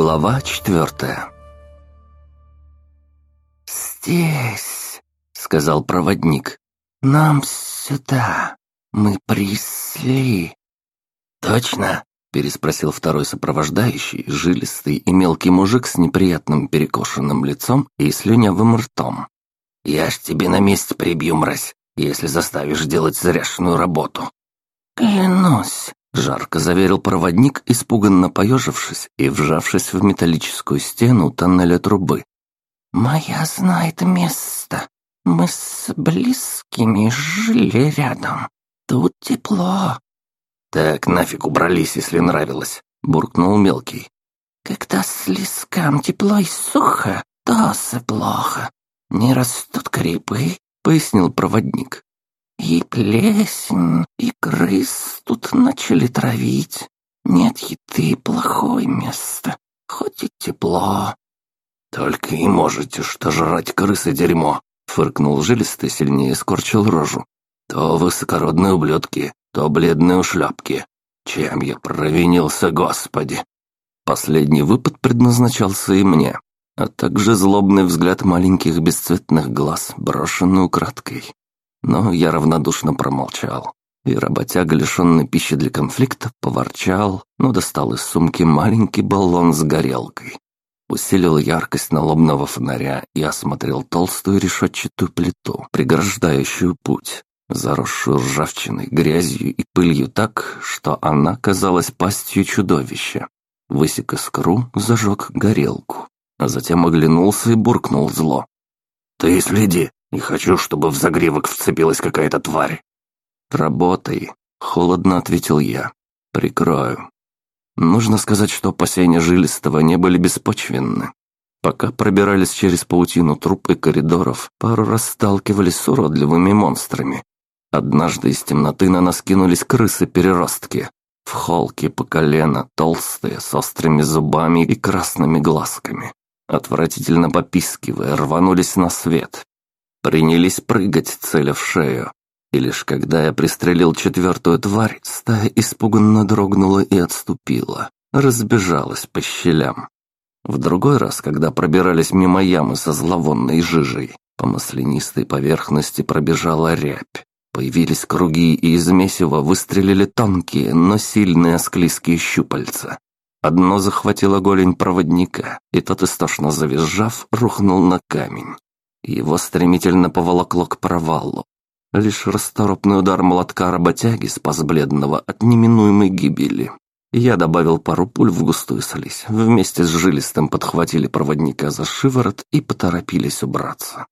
Глава четвертая «Здесь», — сказал проводник, — «нам сюда. Мы пришли». «Точно?» — переспросил второй сопровождающий, жилистый и мелкий мужик с неприятным перекошенным лицом и слюнявым ртом. «Я ж тебе на месте прибью, мразь, если заставишь делать зряшную работу». «Клянусь», Жарко заверил проводник, испуганно поежившись и вжавшись в металлическую стену тоннеля трубы. «Моя знает место. Мы с близкими жили рядом. Тут тепло». «Так нафиг убрались, если нравилось», — буркнул мелкий. «Когда слишком тепло и сухо, то плохо. Не растут грибы», — пояснил проводник. И плесень, и крыс тут начали травить. Нет еды, плохое место, хоть и тепло. Только и можете что жрать крысы дерьмо, фыркнул жилистый, сильнее скорчил рожу. То высокородные ублюдки, то бледные ушляпки. Чем я провинился, господи? Последний выпад предназначался и мне, а также злобный взгляд маленьких бесцветных глаз, брошенный украдкой. Но я равнодушно промолчал. И работяга, лишенный пищи для конфликта, поворчал, но достал из сумки маленький баллон с горелкой. Усилил яркость налобного фонаря и осмотрел толстую решетчатую плиту, преграждающую путь, заросшую ржавчиной, грязью и пылью так, что она казалась пастью чудовища. Высек искру, зажег горелку, а затем оглянулся и буркнул зло. «Ты следи, не хочу, чтобы в загривок вцепилась какая-то тварь». «Работай», — холодно ответил я. «Прикрою». Нужно сказать, что опасения Жилистого не были беспочвенны. Пока пробирались через паутину труп и коридоров, пару раз сталкивались с уродливыми монстрами. Однажды из темноты на нас кинулись крысы-переростки. В холке по колено, толстые, с острыми зубами и красными глазками. Отвратительно попискивая, рванулись на свет, принялись прыгать, целя в шею. И лишь когда я пристрелил четвертую тварь, стая испуганно дрогнула и отступила, разбежалась по щелям. В другой раз, когда пробирались мимо ямы со зловонной жижей, по маслянистой поверхности пробежала рябь. Появились круги, и из месива выстрелили тонкие, но сильные склизкие щупальца. Одно захватило голень проводника, и тот, истошно завизжав, рухнул на камень. Его стремительно поволокло к провалу. Лишь расторопный удар молотка работяги спас бледного от неминуемой гибели. Я добавил пару пуль в густую слизь. Вместе с жилистым подхватили проводника за шиворот и поторопились убраться.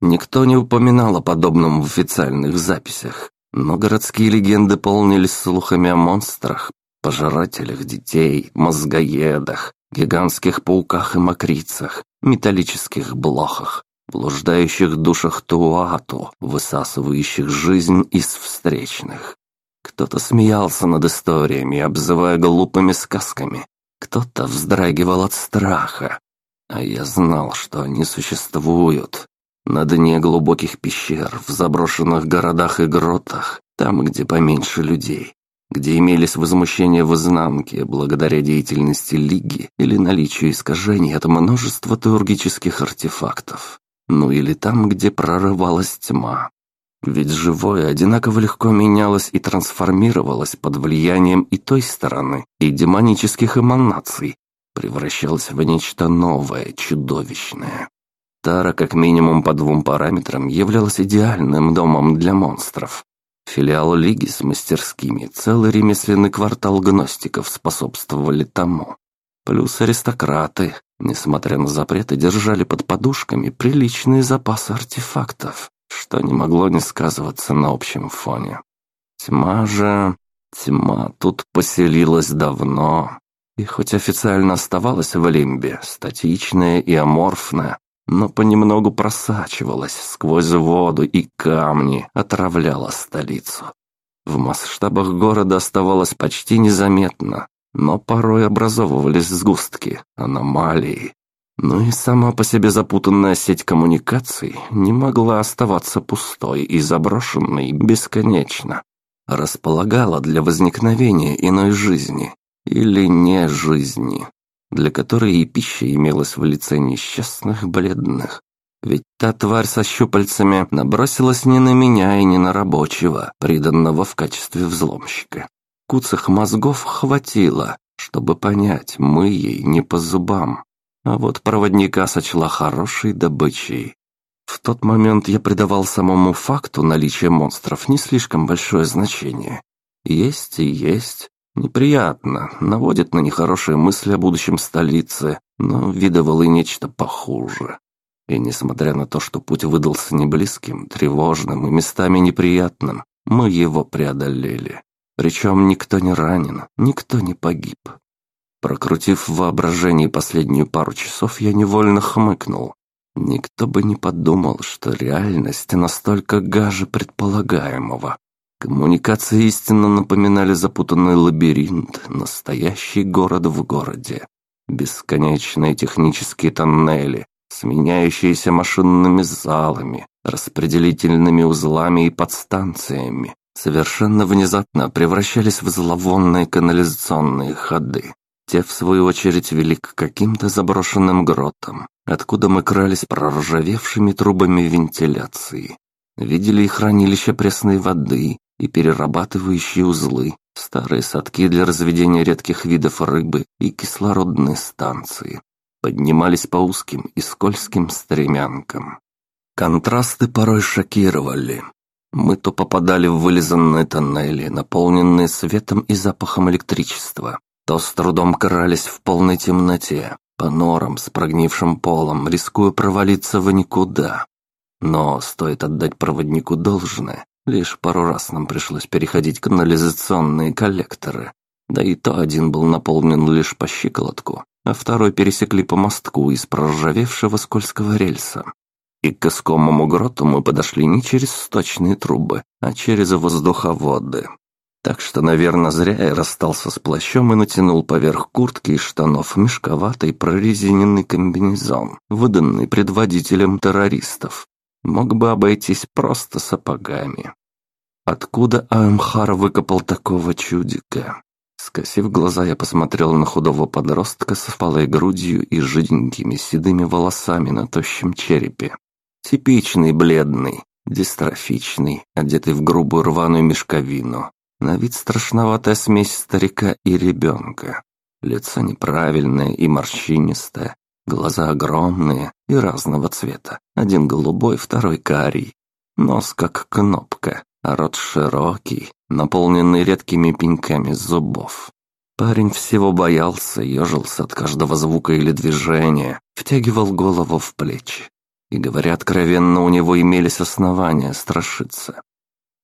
Никто не упоминал о подобном в официальных записях, но городские легенды полнились слухами о монстрах, пожирателях детей, мозгоедах, гигантских пауках и мокрицах, металлических блохах, блуждающих душах Туату, высасывающих жизнь из встречных. Кто-то смеялся над историями, обзывая глупыми сказками. Кто-то вздрагивал от страха. А я знал, что они существуют. На дне глубоких пещер, в заброшенных городах и гротах, там, где поменьше людей, где имелись возмущения в изнанке благодаря деятельности Лиги или наличию искажений от множества теургических артефактов ну или там, где прорывалась тьма. Ведь живое одинаково легко менялось и трансформировалось под влиянием и той стороны, и демонических эманаций, превращалось в нечто новое, чудовищное. Тара как минимум по двум параметрам являлась идеальным домом для монстров. Филиал Лиги с мастерскими, целый ремесленный квартал гностиков способствовали тому. Плюс аристократы, Несмотря на запреты, держали под подушками приличные запасы артефактов, что не могло не сказываться на общем фоне. Тьма же... Тьма тут поселилась давно, и хоть официально оставалась в Лимбе, статичная и аморфная, но понемногу просачивалась сквозь воду и камни, отравляла столицу. В масштабах города оставалось почти незаметно, но порой образовывались сгустки, аномалии. Ну и сама по себе запутанная сеть коммуникаций не могла оставаться пустой и заброшенной бесконечно. Располагала для возникновения иной жизни или не жизни. для которой и пища имелась в лице несчастных бледных. Ведь та тварь со щупальцами набросилась не на меня и не на рабочего, приданного в качестве взломщика. Куцах мозгов хватило, чтобы понять, мы ей не по зубам. А вот проводника сочла хорошей добычей. В тот момент я придавал самому факту наличия монстров не слишком большое значение. Есть и есть. Неприятно, наводит на нехорошие мысли о будущем столице, но видывал и нечто похуже. И несмотря на то, что путь выдался неблизким, тревожным и местами неприятным, мы его преодолели. Причем никто не ранен, никто не погиб. Прокрутив в воображении последнюю пару часов, я невольно хмыкнул. Никто бы не подумал, что реальность настолько гаже предполагаемого. Коммуникации истинно напоминали запутанный лабиринт, настоящий город в городе. Бесконечные технические тоннели, сменяющиеся машинными залами, распределительными узлами и подстанциями, совершенно внезапно превращались в зловонные канализационные ходы. Те, в свою очередь, вели к каким-то заброшенным гротам, откуда мы крались проржавевшими трубами вентиляции. Видели и хранилища пресной воды, и перерабатывающие узлы, старые садки для разведения редких видов рыбы и кислородные станции. Поднимались по узким и скользким стремянкам. Контрасты порой шокировали. Мы то попадали в вылизанные тоннели, наполненные светом и запахом электричества, то с трудом крались в полной темноте, по норам с прогнившим полом, рискуя провалиться в никуда. Но стоит отдать проводнику должное, Лишь пару раз нам пришлось переходить канализационные коллекторы. Да и то один был наполнен лишь по щиколотку, а второй пересекли по мостку из проржавевшего скользкого рельса. И к искомому гроту мы подошли не через сточные трубы, а через воздуховоды. Так что, наверное, зря я расстался с плащом и натянул поверх куртки и штанов мешковатый прорезиненный комбинезон, выданный предводителем террористов. Мог бы обойтись просто сапогами. Откуда Аэмхар выкопал такого чудика? Скосив глаза, я посмотрел на худого подростка с впалой грудью и жиденькими седыми волосами на тощем черепе. Типичный бледный, дистрофичный, одетый в грубую рваную мешковину. На вид страшноватая смесь старика и ребенка. Лицо неправильное и морщинистое, глаза огромные и разного цвета. Один голубой, второй карий. Нос как кнопка, рот широкий, наполненный редкими пеньками зубов. Парень всего боялся, ежился от каждого звука или движения, втягивал голову в плечи. И, говоря откровенно, у него имелись основания страшиться.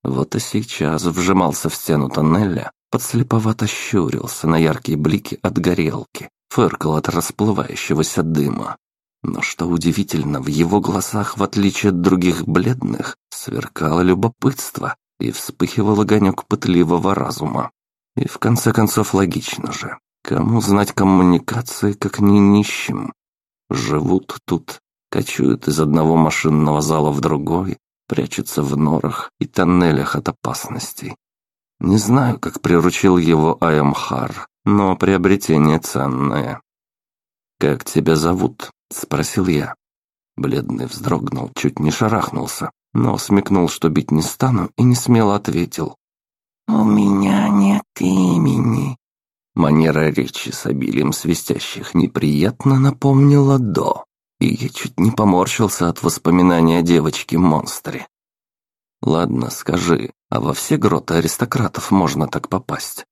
Вот и сейчас вжимался в стену тоннеля, подслеповато щурился на яркие блики от горелки, фыркал от расплывающегося дыма. Но что удивительно, в его глазах, в отличие от других бледных, сверкало любопытство и вспыхивал огонек пытливого разума. И в конце концов логично же. Кому знать коммуникации, как не нищим? Живут тут, кочуют из одного машинного зала в другой, прячутся в норах и тоннелях от опасностей. Не знаю, как приручил его Аямхар, но приобретение ценное. «Как тебя зовут?» — спросил я. Бледный вздрогнул, чуть не шарахнулся, но смекнул, что бить не стану, и не смело ответил. «У меня нет имени». Манера речи с обилием свистящих неприятно напомнила «до», и я чуть не поморщился от воспоминания о девочке-монстре. «Ладно, скажи, а во все гроты аристократов можно так попасть?»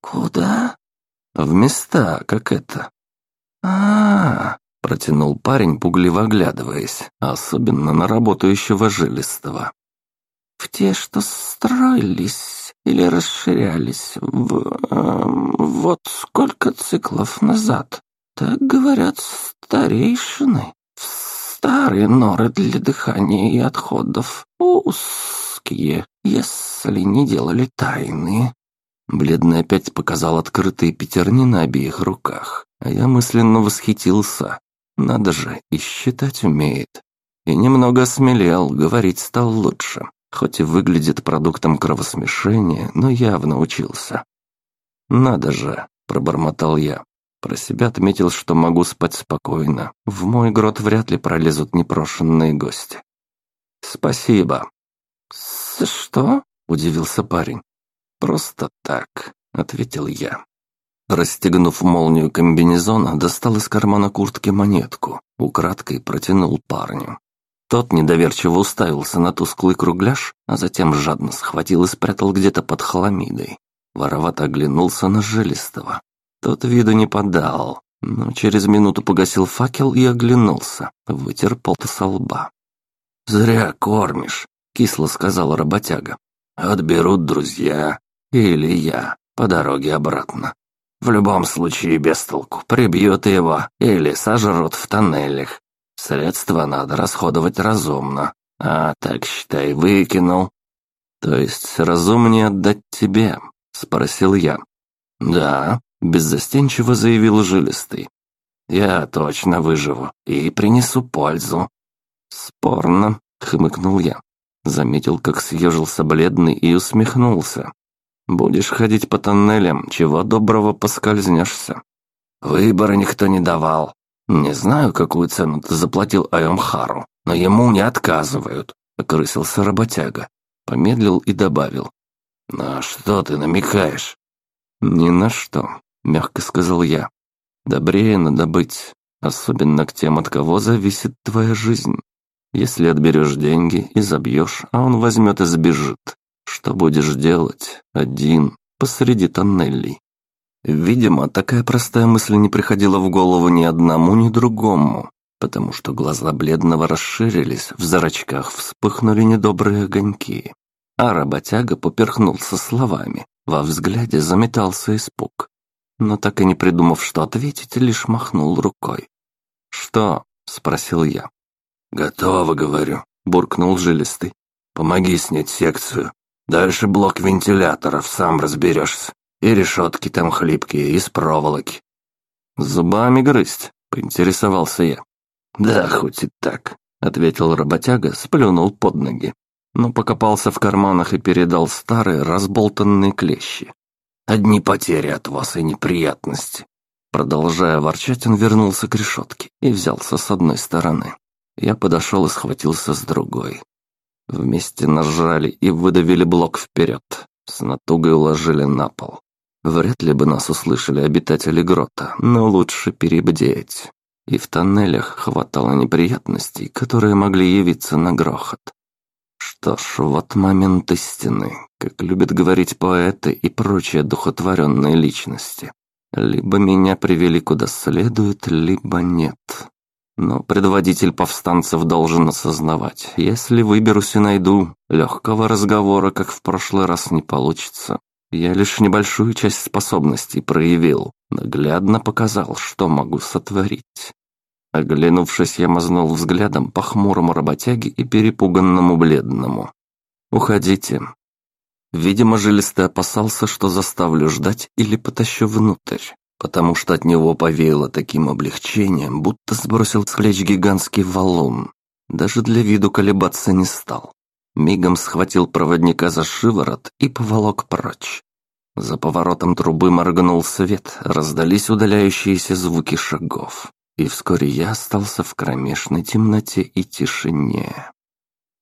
«Куда?» «В места, как это, а, протянул парень, пугливо оглядываясь, особенно на работающего жилистого. «В те, что строились или расширялись в... Э, вот сколько циклов назад, так говорят старейшины. Старые норы для дыхания и отходов, узкие, если не делали тайны. Бледный опять показал открытые пятерни на обеих руках, а я мысленно восхитился. Надо же, и считать умеет. И немного осмелел, говорить стал лучше, хоть и выглядит продуктом кровосмешения, но явно учился. «Надо же», — пробормотал я. Про себя отметил, что могу спать спокойно. В мой грот вряд ли пролезут непрошенные гости. «Спасибо». «С что?» — удивился парень. «Просто так», — ответил я. Расстегнув молнию комбинезона, достал из кармана куртки монетку, украдкой протянул парню. Тот недоверчиво уставился на тусклый кругляш, а затем жадно схватил и спрятал где-то под хламидой. Воровато оглянулся на Жилистого. Тот виду не подал, но через минуту погасил факел и оглянулся, вытер пот со лба. «Зря кормишь», — кисло сказал работяга. «Отберут друзья или я по дороге обратно. В любом случае без толку, прибьют его или сожрут в тоннелях. Средства надо расходовать разумно, а так, считай, выкинул. То есть разумнее отдать тебе, спросил я. Да, беззастенчиво заявил жилистый. Я точно выживу и принесу пользу. Спорно, хмыкнул я. Заметил, как съежился бледный и усмехнулся. Будешь ходить по тоннелям, чего доброго поскользнешься. Выбора никто не давал. Не знаю, какую цену ты заплатил Айомхару, но ему не отказывают. Окрысился работяга. Помедлил и добавил. «На что ты намекаешь?» «Ни на что», — мягко сказал я. «Добрее надо быть, особенно к тем, от кого зависит твоя жизнь. Если отберешь деньги и забьешь, а он возьмет и сбежит, что будешь делать один посреди тоннелей? Видимо, такая простая мысль не приходила в голову ни одному, ни другому, потому что глаза бледного расширились, в зрачках вспыхнули недобрые огоньки. А работяга поперхнулся словами, во взгляде заметался испуг. Но так и не придумав, что ответить, лишь махнул рукой. «Что?» — спросил я. «Готово, говорю», — буркнул жилистый. «Помоги снять секцию, Дальше блок вентиляторов, сам разберешься. И решетки там хлипкие, из проволоки. Зубами грызть, поинтересовался я. Да, хоть и так, ответил работяга, сплюнул под ноги. Но покопался в карманах и передал старые разболтанные клещи. Одни потери от вас и неприятности. Продолжая ворчать, он вернулся к решетке и взялся с одной стороны. Я подошел и схватился с другой. Вместе нажали и выдавили блок вперед. С натугой уложили на пол. Вряд ли бы нас услышали обитатели грота, но лучше перебдеть. И в тоннелях хватало неприятностей, которые могли явиться на грохот. Что ж, вот момент истины, как любят говорить поэты и прочие духотворенные личности. Либо меня привели куда следует, либо нет. Но предводитель повстанцев должен осознавать, если выберусь и найду, легкого разговора, как в прошлый раз, не получится. Я лишь небольшую часть способностей проявил, наглядно показал, что могу сотворить. Оглянувшись, я мазнул взглядом по хмурому работяге и перепуганному бледному. «Уходите». Видимо, жилистый опасался, что заставлю ждать или потащу внутрь потому что от него повеяло таким облегчением, будто сбросил с плеч гигантский валун. Даже для виду колебаться не стал. Мигом схватил проводника за шиворот и поволок прочь. За поворотом трубы моргнул свет, раздались удаляющиеся звуки шагов. И вскоре я остался в кромешной темноте и тишине.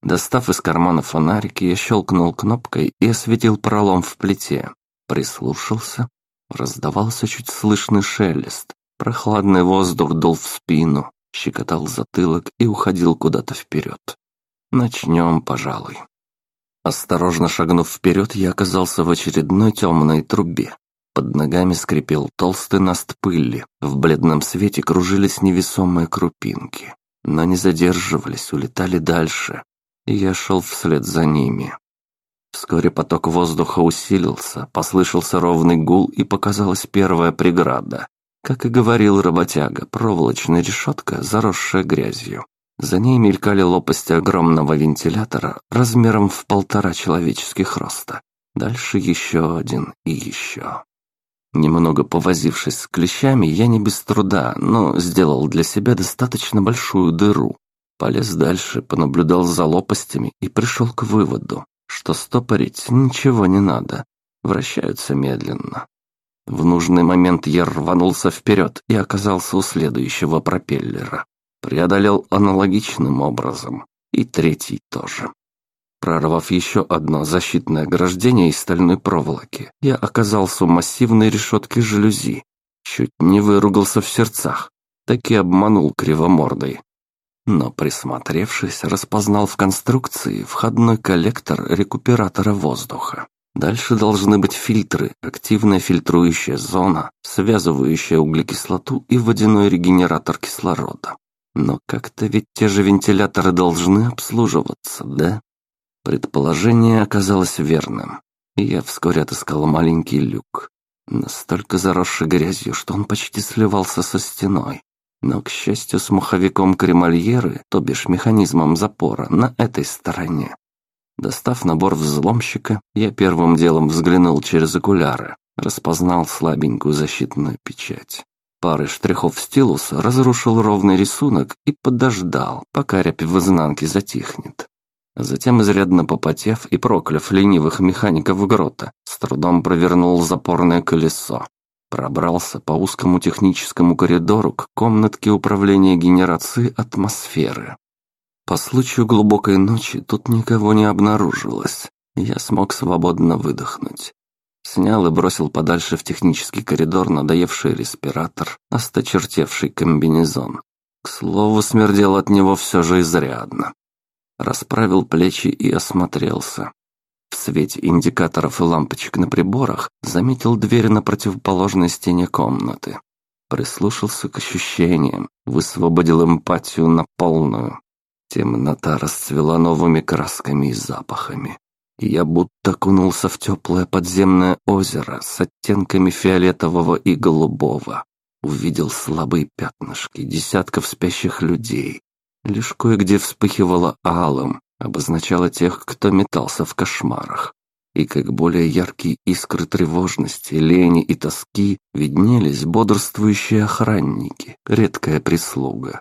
Достав из кармана фонарик, я щелкнул кнопкой и осветил пролом в плите. Прислушался Раздавался чуть слышный шелест. Прохладный воздух дул в спину, щекотал затылок и уходил куда-то вперед. Начнем, пожалуй. Осторожно шагнув вперед, я оказался в очередной темной трубе. Под ногами скрипел толстый наст пыли, в бледном свете кружились невесомые крупинки, но не задерживались, улетали дальше, и я шел вслед за ними. Вскоре поток воздуха усилился, послышался ровный гул и показалась первая преграда. Как и говорил работяга, проволочная решетка, заросшая грязью. За ней мелькали лопасти огромного вентилятора размером в полтора человеческих роста. Дальше еще один и еще. Немного повозившись с клещами, я не без труда, но сделал для себя достаточно большую дыру. Полез дальше, понаблюдал за лопастями и пришел к выводу что стопорить ничего не надо, вращаются медленно. В нужный момент я рванулся вперед и оказался у следующего пропеллера. Преодолел аналогичным образом. И третий тоже. Прорвав еще одно защитное ограждение из стальной проволоки, я оказался у массивной решетки жалюзи. Чуть не выругался в сердцах, так и обманул кривомордой. Но присмотревшись, распознал в конструкции входной коллектор рекуператора воздуха. Дальше должны быть фильтры, активная фильтрующая зона, связывающая углекислоту и водяной регенератор кислорода. Но как-то ведь те же вентиляторы должны обслуживаться, да? Предположение оказалось верным, и я вскоре отыскал маленький люк, настолько заросший грязью, что он почти сливался со стеной. Но, к счастью, с маховиком кремольеры, то бишь механизмом запора, на этой стороне. Достав набор взломщика, я первым делом взглянул через окуляры, распознал слабенькую защитную печать. Парой штрихов стилуса разрушил ровный рисунок и подождал, пока рябь в изнанке затихнет. Затем, изрядно попотев и прокляв ленивых механиков грота, с трудом провернул запорное колесо. Пробрался по узкому техническому коридору к комнатке управления генерацией атмосферы. По случаю глубокой ночи тут никого не обнаружилось. Я смог свободно выдохнуть. Снял и бросил подальше в технический коридор надоевший респиратор, осточертевший комбинезон. К слову, смердел от него все же изрядно расправил плечи и осмотрелся. В свете индикаторов и лампочек на приборах заметил дверь на противоположной стене комнаты. Прислушался к ощущениям, высвободил эмпатию на полную. Темнота расцвела новыми красками и запахами. Я будто окунулся в теплое подземное озеро с оттенками фиолетового и голубого. Увидел слабые пятнышки десятков спящих людей, лишь кое-где вспыхивала алым, обозначала тех, кто метался в кошмарах. И как более яркие искры тревожности, лени и тоски виднелись бодрствующие охранники, редкая прислуга.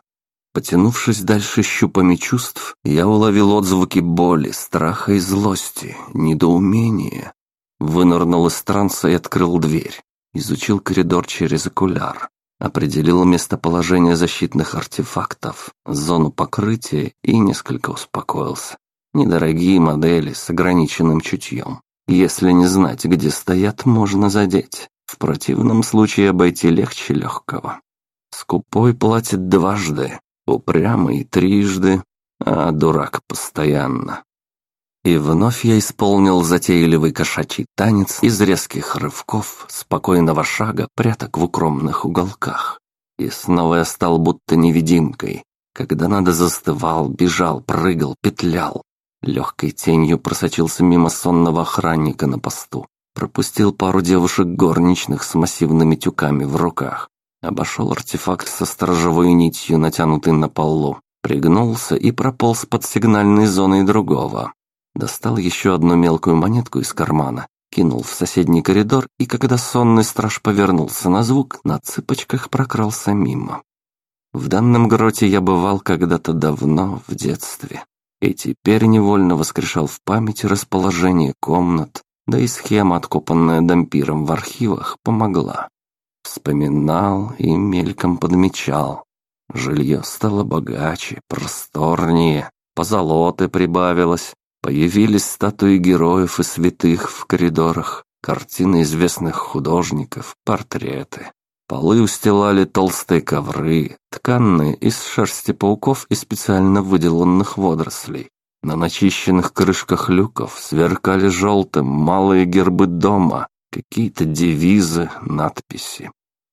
Потянувшись дальше щупами чувств, я уловил отзвуки боли, страха и злости, недоумения. Вынырнул из транса и открыл дверь. Изучил коридор через окуляр определил местоположение защитных артефактов, зону покрытия и несколько успокоился. Недорогие модели с ограниченным чутьем. Если не знать, где стоят, можно задеть. В противном случае обойти легче легкого. Скупой платит дважды, упрямый трижды, а дурак постоянно. И вновь я исполнил затейливый кошачий танец из резких рывков, спокойного шага, пряток в укромных уголках. И снова я стал будто невидимкой. Когда надо застывал, бежал, прыгал, петлял. Легкой тенью просочился мимо сонного охранника на посту. Пропустил пару девушек горничных с массивными тюками в руках. Обошел артефакт со сторожевой нитью, натянутый на полу. Пригнулся и прополз под сигнальной зоной другого. Достал еще одну мелкую монетку из кармана, кинул в соседний коридор и, когда сонный страж повернулся на звук, на цыпочках прокрался мимо. В данном гроте я бывал когда-то давно, в детстве, и теперь невольно воскрешал в памяти расположение комнат, да и схема, откопанная дампиром в архивах, помогла. Вспоминал и мельком подмечал. Жилье стало богаче, просторнее, позолоты прибавилось, Появились статуи героев и святых в коридорах, картины известных художников, портреты. Полы устилали толстые ковры, тканные из шерсти пауков и специально выделанных водорослей. На начищенных крышках люков сверкали желтым малые гербы дома, какие-то девизы, надписи.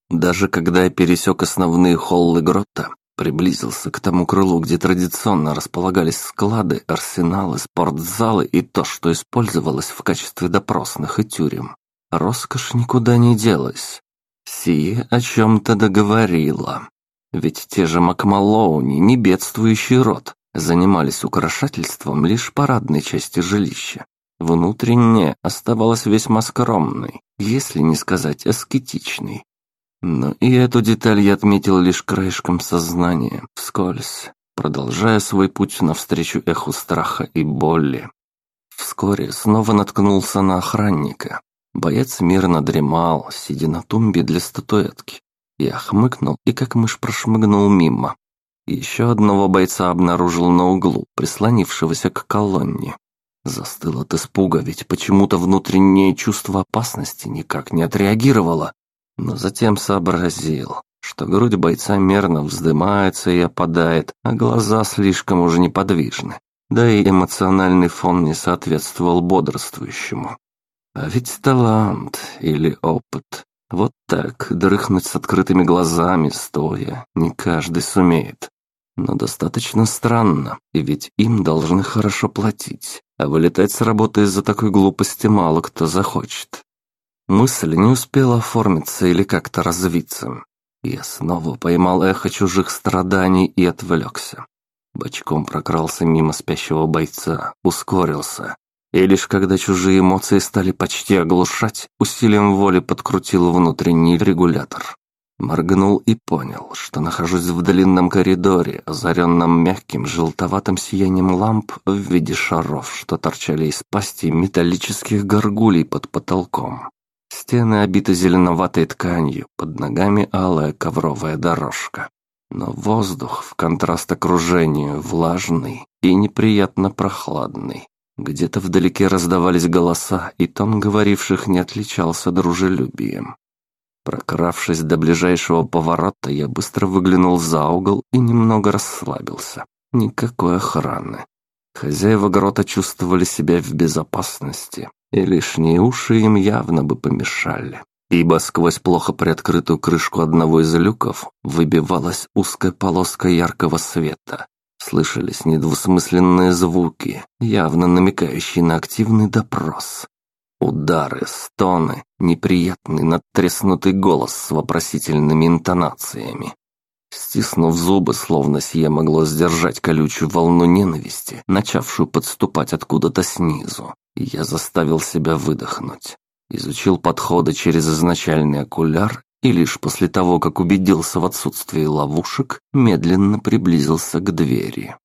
Даже когда я пересек основные холлы грота, Приблизился к тому крылу, где традиционно располагались склады, арсеналы, спортзалы и то, что использовалось в качестве допросных и тюрем. Роскошь никуда не делась. Сие о чем-то договорила. Ведь те же Макмалоуни, не бедствующий род, занимались украшательством лишь парадной части жилища. Внутренне оставалась весьма скромной, если не сказать аскетичной. Но и эту деталь я отметил лишь краешком сознания, вскользь, продолжая свой путь навстречу эху страха и боли. Вскоре снова наткнулся на охранника. Боец мирно дремал, сидя на тумбе для статуэтки. Я хмыкнул и как мышь прошмыгнул мимо. Еще одного бойца обнаружил на углу, прислонившегося к колонне. Застыл от испуга, ведь почему-то внутреннее чувство опасности никак не отреагировало. Но затем сообразил, что грудь бойца мерно вздымается и опадает, а глаза слишком уже неподвижны. Да и эмоциональный фон не соответствовал бодрствующему. А ведь талант или опыт. Вот так, дрыхнуть с открытыми глазами, стоя, не каждый сумеет. Но достаточно странно, и ведь им должны хорошо платить, а вылетать с работы из-за такой глупости мало кто захочет. Мысль не успела оформиться или как-то развиться. Я снова поймал эхо чужих страданий и отвлекся. Бочком прокрался мимо спящего бойца, ускорился. И лишь когда чужие эмоции стали почти оглушать, усилием воли подкрутил внутренний регулятор. Моргнул и понял, что нахожусь в длинном коридоре, озаренном мягким желтоватым сиянием ламп в виде шаров, что торчали из пасти металлических горгулей под потолком. Стены обиты зеленоватой тканью, под ногами алая ковровая дорожка. Но воздух, в контраст окружению, влажный и неприятно прохладный. Где-то вдалеке раздавались голоса, и тон говоривших не отличался дружелюбием. Прокравшись до ближайшего поворота, я быстро выглянул за угол и немного расслабился. Никакой охраны. Хозяева грота чувствовали себя в безопасности, и лишние уши им явно бы помешали, ибо сквозь плохо приоткрытую крышку одного из люков выбивалась узкая полоска яркого света. Слышались недвусмысленные звуки, явно намекающие на активный допрос. Удары, стоны, неприятный надтреснутый голос с вопросительными интонациями. Стиснув зубы, словно сие могло сдержать колючую волну ненависти, начавшую подступать откуда-то снизу, я заставил себя выдохнуть. Изучил подходы через изначальный окуляр и лишь после того, как убедился в отсутствии ловушек, медленно приблизился к двери.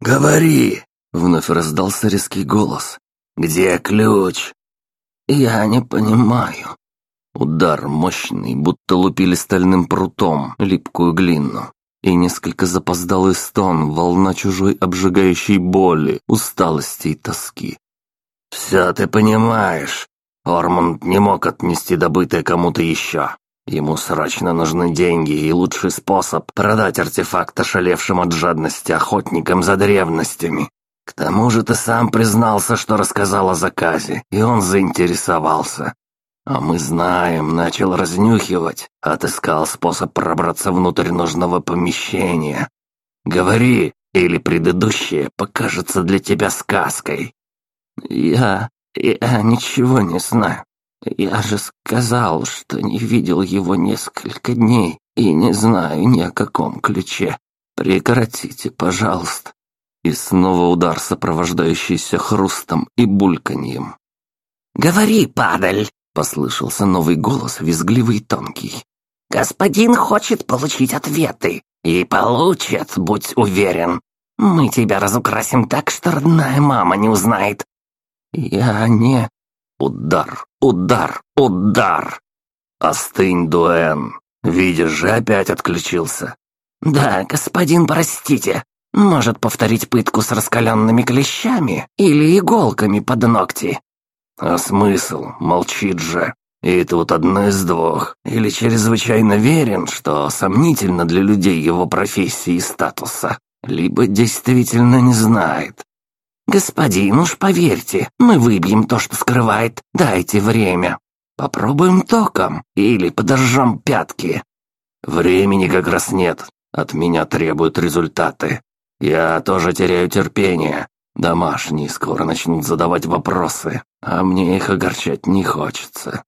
«Говори!» — вновь раздался резкий голос. «Где ключ?» «Я не понимаю». Удар мощный, будто лупили стальным прутом липкую глину. И несколько запоздалый стон, волна чужой обжигающей боли, усталости и тоски. «Все ты понимаешь. Ормонд не мог отнести добытое кому-то еще. Ему срочно нужны деньги, и лучший способ — продать артефакт ошалевшим от жадности охотникам за древностями. К тому же ты сам признался, что рассказал о заказе, и он заинтересовался. А мы знаем, начал разнюхивать, отыскал способ пробраться внутрь нужного помещения. Говори, или предыдущее покажется для тебя сказкой. Я... я ничего не знаю. Я же сказал, что не видел его несколько дней и не знаю ни о каком ключе. Прекратите, пожалуйста. И снова удар, сопровождающийся хрустом и бульканьем. «Говори, падаль!» — послышался новый голос, визгливый и тонкий. «Господин хочет получить ответы. И получит, будь уверен. Мы тебя разукрасим так, что родная мама не узнает». «Я не...» Удар, удар, удар! Остынь, Дуэн. Видишь же, опять отключился. «Да, господин, простите. Может повторить пытку с раскаленными клещами или иголками под ногти. А смысл? Молчит же. И тут одно из двух. Или чрезвычайно верен, что сомнительно для людей его профессии и статуса, либо действительно не знает. «Господин, уж поверьте, мы выбьем то, что скрывает. Дайте время. Попробуем током или подожжем пятки». «Времени как раз нет. От меня требуют результаты. Я тоже теряю терпение. Домашние скоро начнут задавать вопросы, а мне их огорчать не хочется.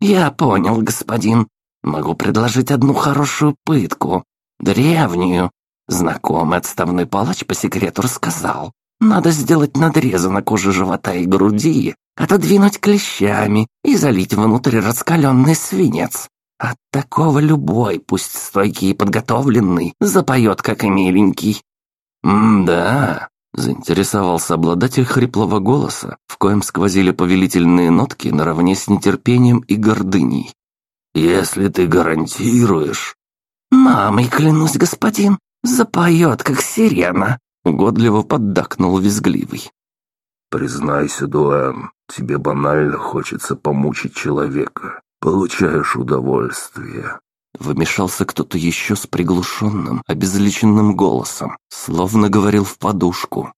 Я понял, господин. Могу предложить одну хорошую пытку. Древнюю. Знакомый отставной палач по секрету рассказал. Надо сделать надрезы на коже живота и груди, отодвинуть клещами и залить внутрь раскаленный свинец. От такого любой, пусть стойкий и подготовленный, запоет, как и миленький. «М-да, Заинтересовался обладатель хриплого голоса, в коем сквозили повелительные нотки наравне с нетерпением и гордыней. «Если ты гарантируешь...» «Мамой клянусь, господин, запоет, как сирена», — угодливо поддакнул визгливый. «Признайся, Дуэн, тебе банально хочется помучить человека. Получаешь удовольствие». Вмешался кто-то еще с приглушенным, обезличенным голосом, словно говорил в подушку.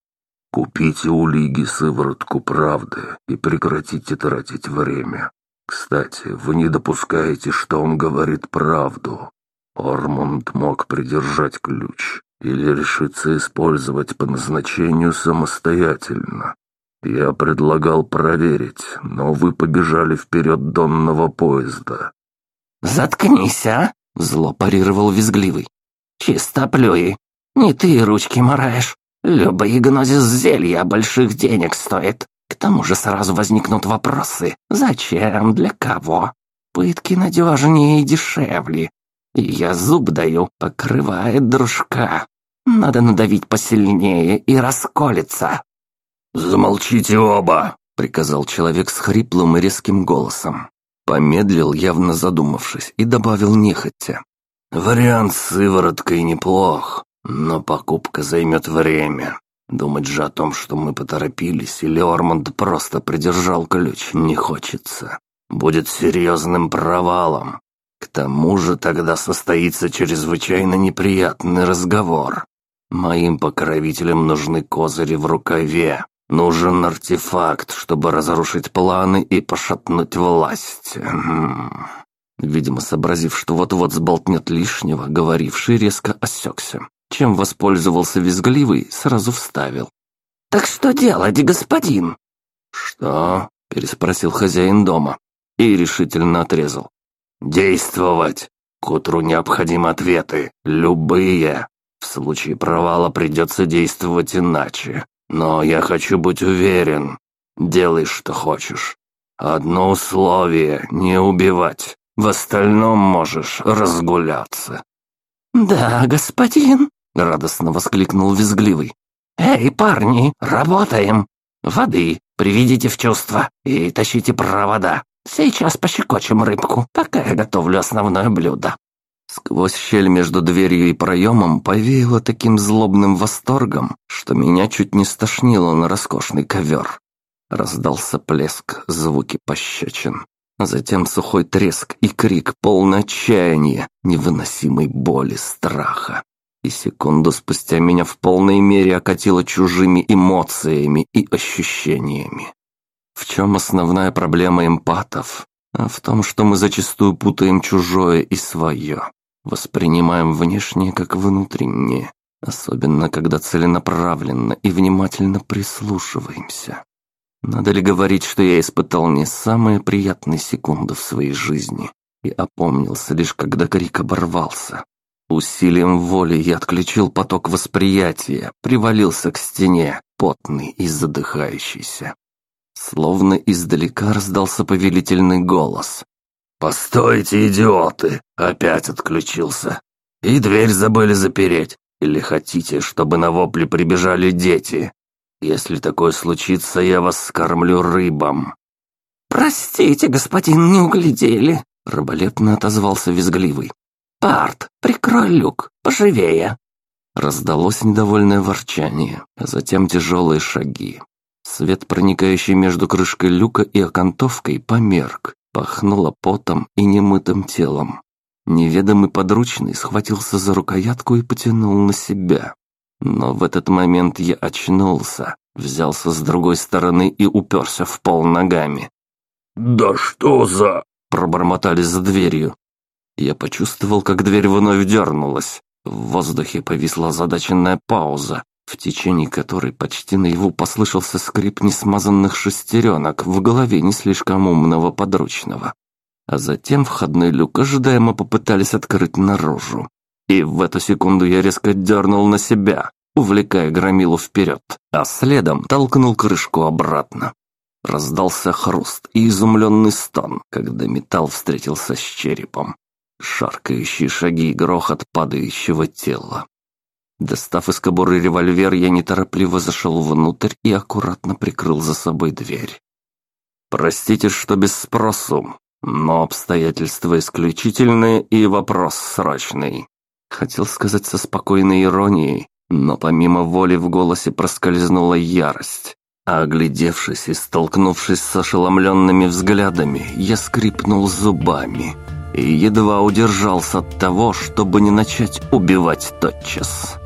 «Купите у Лиги сыворотку правды и прекратите тратить время. Кстати, вы не допускаете, что он говорит правду. Ормонд мог придержать ключ или решиться использовать по назначению самостоятельно. Я предлагал проверить, но вы побежали вперед донного поезда. «Заткнись, а!» — зло парировал визгливый. «Чистоплюй! Не ты ручки мораешь. Любой гнозис зелья больших денег стоит. К тому же сразу возникнут вопросы. Зачем? Для кого? Пытки надежнее и дешевле. Я зуб даю, покрывает дружка. Надо надавить посильнее и расколется». «Замолчите оба!» — приказал человек с хриплым и резким голосом. Помедлил, явно задумавшись, и добавил нехотя. «Вариант с сывороткой неплох, но покупка займет время. Думать же о том, что мы поторопились, или Ормонд просто придержал ключ, не хочется. Будет серьезным провалом. К тому же тогда состоится чрезвычайно неприятный разговор. Моим покровителям нужны козыри в рукаве, Нужен артефакт, чтобы разрушить планы и пошатнуть власть. Видимо, сообразив, что вот-вот сболтнет лишнего, говоривший резко осекся. Чем воспользовался визгливый, сразу вставил. «Так что делать, господин?» «Что?» – переспросил хозяин дома и решительно отрезал. «Действовать! К утру необходимы ответы, любые. В случае провала придется действовать иначе. Но я хочу быть уверен. Делай, что хочешь. Одно условие — не убивать. В остальном можешь разгуляться». «Да, господин», — радостно воскликнул визгливый. «Эй, парни, работаем! Воды приведите в чувство и тащите провода. Сейчас пощекочем рыбку, пока я готовлю основное блюдо». Сквозь щель между дверью и проемом повеяло таким злобным восторгом, что меня чуть не стошнило на роскошный ковер. Раздался плеск, звуки пощечин. Затем сухой треск и крик, полный отчаяния, невыносимой боли, страха. И секунду спустя меня в полной мере окатило чужими эмоциями и ощущениями. В чем основная проблема эмпатов? А в том, что мы зачастую путаем чужое и свое. Воспринимаем внешнее как внутреннее, особенно когда целенаправленно и внимательно прислушиваемся. Надо ли говорить, что я испытал не самые приятные секунды в своей жизни и опомнился лишь когда крик оборвался. Усилием воли я отключил поток восприятия, привалился к стене, потный и задыхающийся. Словно издалека раздался повелительный голос. «Постойте, идиоты!» Опять отключился. И дверь забыли запереть. Или хотите, чтобы на вопли прибежали дети? Если такое случится, я вас скормлю рыбам». «Простите, господин, не углядели», — раболепно отозвался визгливый. «Парт, прикрой люк, поживее». Раздалось недовольное ворчание, а затем тяжелые шаги. Свет, проникающий между крышкой люка и окантовкой, померк, Пахнуло потом и немытым телом. Неведомый подручный схватился за рукоятку и потянул на себя. Но в этот момент я очнулся, взялся с другой стороны и уперся в пол ногами. «Да что за...» – пробормотали за дверью. Я почувствовал, как дверь вновь дернулась. В воздухе повисла озадаченная пауза, в течение которой почти наяву послышался скрип несмазанных шестеренок в голове не слишком умного подручного. А затем входной люк ожидаемо попытались открыть наружу. И в эту секунду я резко дернул на себя, увлекая громилу вперед, а следом толкнул крышку обратно. Раздался хруст и изумленный стон, когда металл встретился с черепом. Шаркающие шаги и грохот падающего тела. Достав из кобуры револьвер, я неторопливо зашел внутрь и аккуратно прикрыл за собой дверь. «Простите, что без спросу, но обстоятельства исключительные и вопрос срочный». Хотел сказать со спокойной иронией, но помимо воли в голосе проскользнула ярость. А оглядевшись и столкнувшись с ошеломленными взглядами, я скрипнул зубами и едва удержался от того, чтобы не начать убивать тотчас.